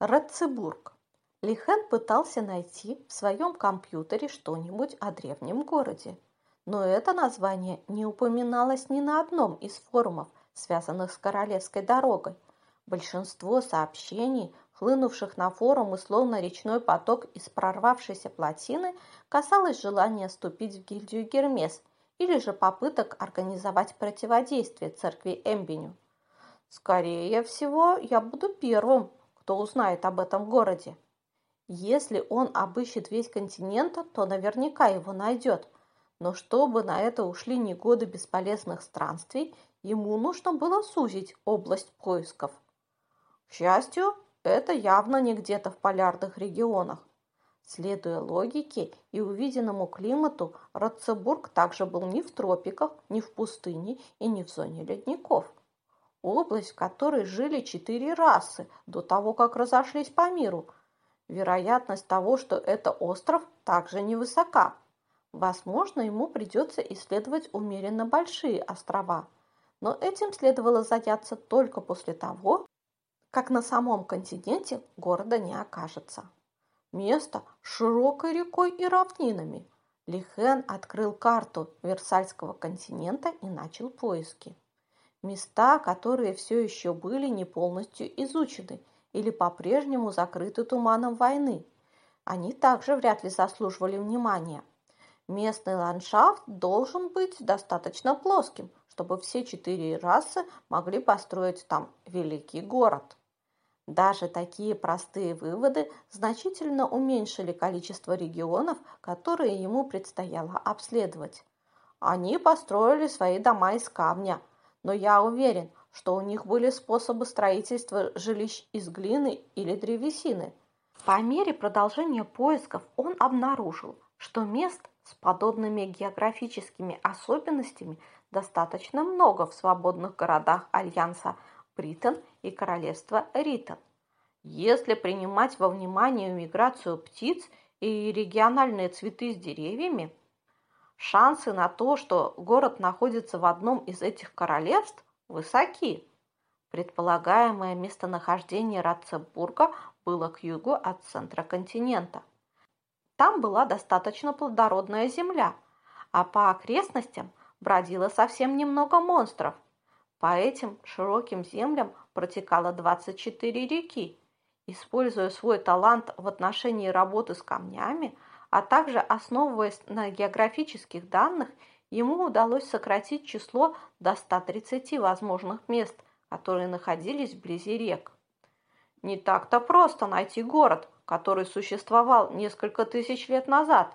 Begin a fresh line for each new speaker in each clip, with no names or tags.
Ратцебург. Лихен пытался найти в своем компьютере что-нибудь о древнем городе, но это название не упоминалось ни на одном из форумов, связанных с Королевской дорогой. Большинство сообщений, хлынувших на форумы словно речной поток из прорвавшейся плотины, касалось желания вступить в гильдию Гермес или же попыток организовать противодействие церкви Эмбеню. Скорее всего, я буду первым, кто узнает об этом городе. Если он обыщет весь континент, то наверняка его найдет. Но чтобы на это ушли не годы бесполезных странствий, ему нужно было сузить область поисков. К счастью, это явно не где-то в полярных регионах. Следуя логике и увиденному климату, Ратцебург также был ни в тропиках, ни в пустыне и не в зоне ледников область, в которой жили четыре расы до того, как разошлись по миру. Вероятность того, что это остров, также невысока. Возможно, ему придется исследовать умеренно большие острова, но этим следовало заняться только после того, как на самом континенте города не окажется. Место широкой рекой и равнинами. Лихен открыл карту Версальского континента и начал поиски места, которые все еще были не полностью изучены или по-прежнему закрыты туманом войны. Они также вряд ли заслуживали внимания. Местный ландшафт должен быть достаточно плоским, чтобы все четыре расы могли построить там великий город. Даже такие простые выводы значительно уменьшили количество регионов, которые ему предстояло обследовать. Они построили свои дома из камня, но я уверен, что у них были способы строительства жилищ из глины или древесины. По мере продолжения поисков он обнаружил, что мест с подобными географическими особенностями достаточно много в свободных городах Альянса Бритон и Королевства Ритон. Если принимать во внимание миграцию птиц и региональные цветы с деревьями, Шансы на то, что город находится в одном из этих королевств, высоки. Предполагаемое местонахождение Ратцебурга было к югу от центра континента. Там была достаточно плодородная земля, а по окрестностям бродило совсем немного монстров. По этим широким землям протекало 24 реки. Используя свой талант в отношении работы с камнями, а также основываясь на географических данных, ему удалось сократить число до 130 возможных мест, которые находились вблизи рек. Не так-то просто найти город, который существовал несколько тысяч лет назад.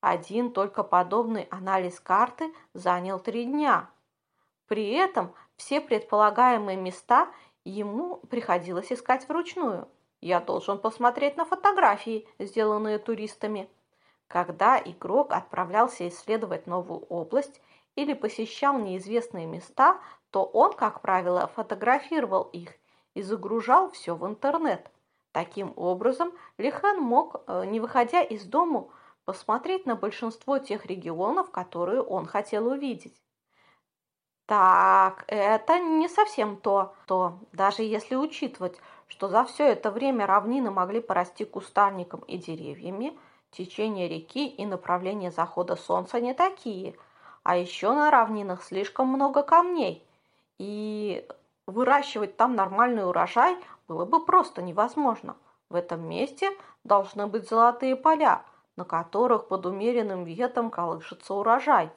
Один только подобный анализ карты занял три дня. При этом все предполагаемые места ему приходилось искать вручную – я должен посмотреть на фотографии, сделанные туристами. Когда игрок отправлялся исследовать новую область или посещал неизвестные места, то он, как правило, фотографировал их и загружал все в интернет. Таким образом, Лихан мог, э, не выходя из дому, посмотреть на большинство тех регионов, которые он хотел увидеть. Так, это не совсем то, то, даже если учитывать, что за все это время равнины могли порасти кустарником и деревьями, течение реки и направление захода солнца не такие, а еще на равнинах слишком много камней, и выращивать там нормальный урожай было бы просто невозможно. В этом месте должны быть золотые поля, на которых под умеренным ветром колышется урожай.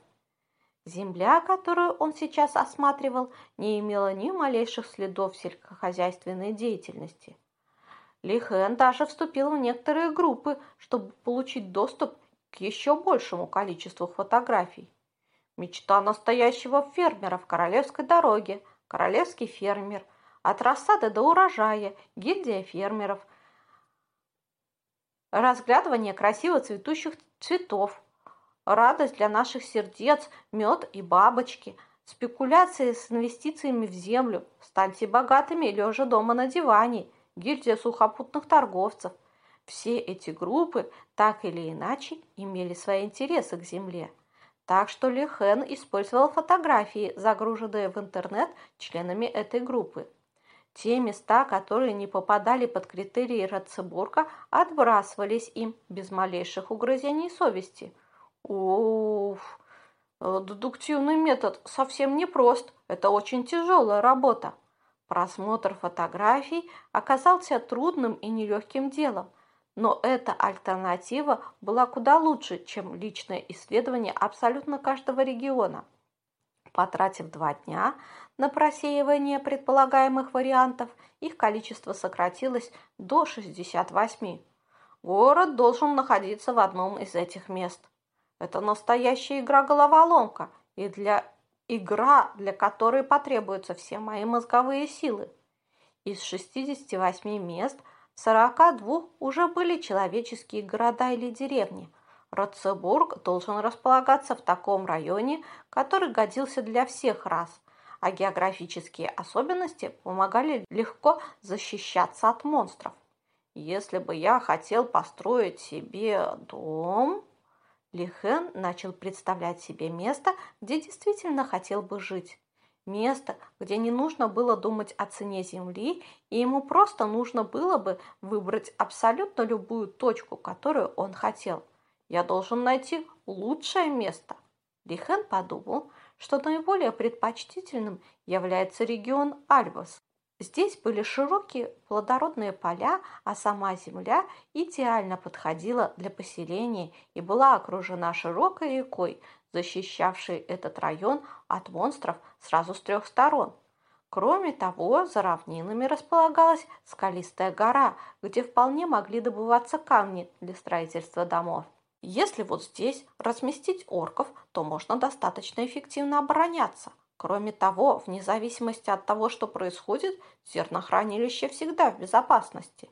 Земля, которую он сейчас осматривал, не имела ни малейших следов сельскохозяйственной деятельности. Лихен даже вступил в некоторые группы, чтобы получить доступ к еще большему количеству фотографий. Мечта настоящего фермера в Королевской дороге, королевский фермер, от рассады до урожая, гильдия фермеров, разглядывание красиво цветущих цветов, радость для наших сердец, мед и бабочки, спекуляции с инвестициями в землю, станьте богатыми, лежа дома на диване, гильдия сухопутных торговцев. Все эти группы так или иначе имели свои интересы к земле. Так что Ли Хэн использовал фотографии, загруженные в интернет членами этой группы. Те места, которые не попадали под критерии Ратцебурга, отбрасывались им без малейших угрызений совести. Уф, дедуктивный метод совсем непрост. Это очень тяжелая работа. Просмотр фотографий оказался трудным и нелегким делом, но эта альтернатива была куда лучше, чем личное исследование абсолютно каждого региона. Потратив два дня на просеивание предполагаемых вариантов, их количество сократилось до 68. Город должен находиться в одном из этих мест. Это настоящая игра-головоломка, и для игра, для которой потребуются все мои мозговые силы. Из 68 мест 42 уже были человеческие города или деревни. Ротцебург должен располагаться в таком районе, который годился для всех рас, а географические особенности помогали легко защищаться от монстров. Если бы я хотел построить себе дом... Лихен начал представлять себе место, где действительно хотел бы жить. Место, где не нужно было думать о цене земли, и ему просто нужно было бы выбрать абсолютно любую точку, которую он хотел. Я должен найти лучшее место. Лихен подумал, что наиболее предпочтительным является регион Альбас. Здесь были широкие плодородные поля, а сама земля идеально подходила для поселения и была окружена широкой рекой, защищавшей этот район от монстров сразу с трех сторон. Кроме того, за равнинами располагалась скалистая гора, где вполне могли добываться камни для строительства домов. Если вот здесь разместить орков, то можно достаточно эффективно обороняться – Кроме того, вне зависимости от того, что происходит, зернохранилище всегда в безопасности.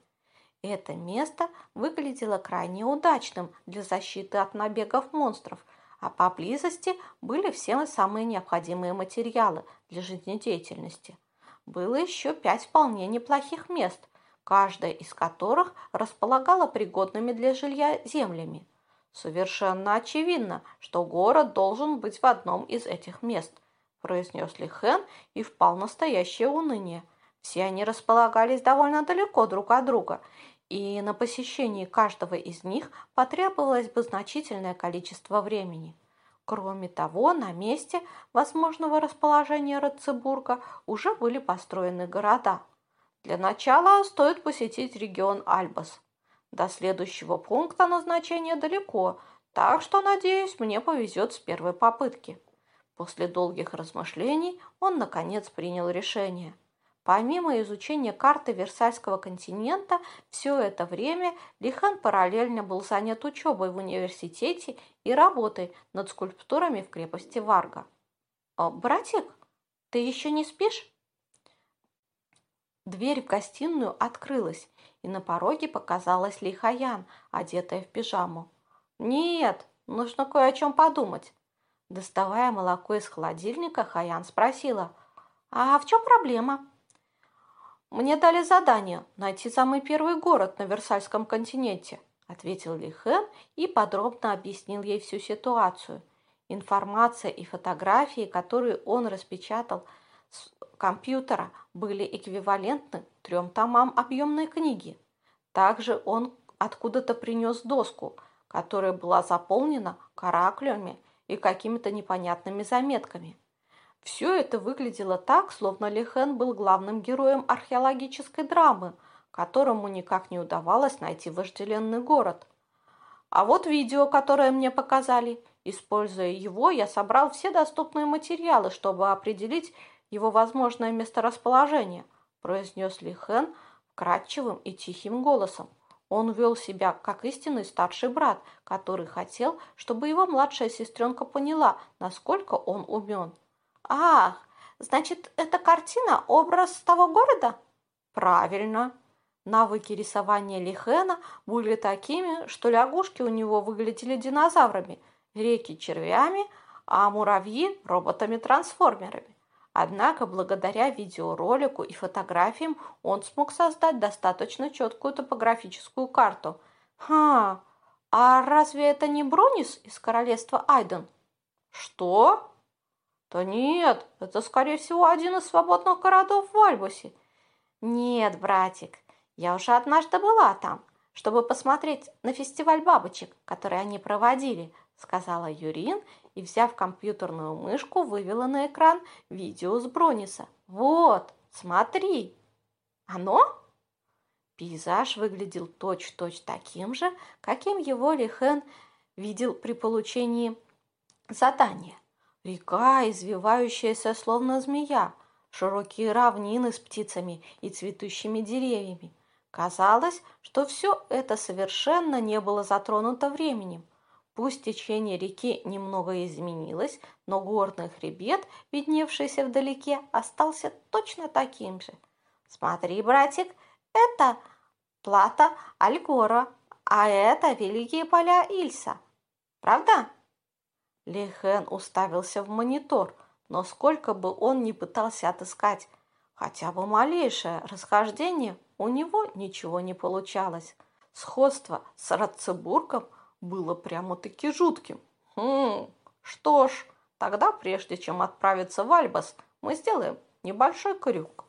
Это место выглядело крайне удачным для защиты от набегов монстров, а поблизости были все самые необходимые материалы для жизнедеятельности. Было еще пять вполне неплохих мест, каждое из которых располагало пригодными для жилья землями. Совершенно очевидно, что город должен быть в одном из этих мест – произнес Лихен и впал в настоящее уныние. Все они располагались довольно далеко друг от друга, и на посещении каждого из них потребовалось бы значительное количество времени. Кроме того, на месте возможного расположения Ратцебурга уже были построены города. Для начала стоит посетить регион Альбас. До следующего пункта назначения далеко, так что, надеюсь, мне повезет с первой попытки. После долгих размышлений он, наконец, принял решение. Помимо изучения карты Версальского континента, все это время Лихан параллельно был занят учебой в университете и работой над скульптурами в крепости Варга. «Братик, ты еще не спишь?» Дверь в гостиную открылась, и на пороге показалась Лихаян, одетая в пижаму. «Нет, нужно кое о чем подумать. Доставая молоко из холодильника, Хаян спросила, «А в чем проблема?» «Мне дали задание найти самый первый город на Версальском континенте», ответил Ли Хэн и подробно объяснил ей всю ситуацию. Информация и фотографии, которые он распечатал с компьютера, были эквивалентны трем томам объемной книги. Также он откуда-то принес доску, которая была заполнена каракулями и какими-то непонятными заметками. Все это выглядело так, словно Лихен был главным героем археологической драмы, которому никак не удавалось найти вожделенный город. А вот видео, которое мне показали. Используя его, я собрал все доступные материалы, чтобы определить его возможное месторасположение, произнес Лихен вкрадчивым и тихим голосом. Он вел себя как истинный старший брат, который хотел, чтобы его младшая сестренка поняла, насколько он умен. «Ах, значит, эта картина – образ того города?» «Правильно». Навыки рисования Лихена были такими, что лягушки у него выглядели динозаврами, реки – червями, а муравьи – роботами-трансформерами. Однако благодаря видеоролику и фотографиям он смог создать достаточно четкую топографическую карту. Ха, а разве это не Бронис из королевства Айден? Что? Да нет, это скорее всего один из свободных городов в Альбусе. Нет, братик, я уже однажды была там, чтобы посмотреть на фестиваль бабочек, который они проводили, сказала Юрин и, взяв компьютерную мышку, вывела на экран видео с Брониса. Вот, смотри. Оно? Пейзаж выглядел точь-точь таким же, каким его Лихен видел при получении задания. Река, извивающаяся словно змея, широкие равнины с птицами и цветущими деревьями. Казалось, что все это совершенно не было затронуто временем. Пусть течение реки немного изменилось, но горный хребет, видневшийся вдалеке, остался точно таким же. Смотри, братик, это плата Альгора, а это великие поля Ильса. Правда? Лихен уставился в монитор, но сколько бы он ни пытался отыскать хотя бы малейшее расхождение, у него ничего не получалось. Сходство с Ратцебургом было прямо-таки жутким. Хм, что ж, тогда прежде чем отправиться в Альбас, мы сделаем небольшой крюк.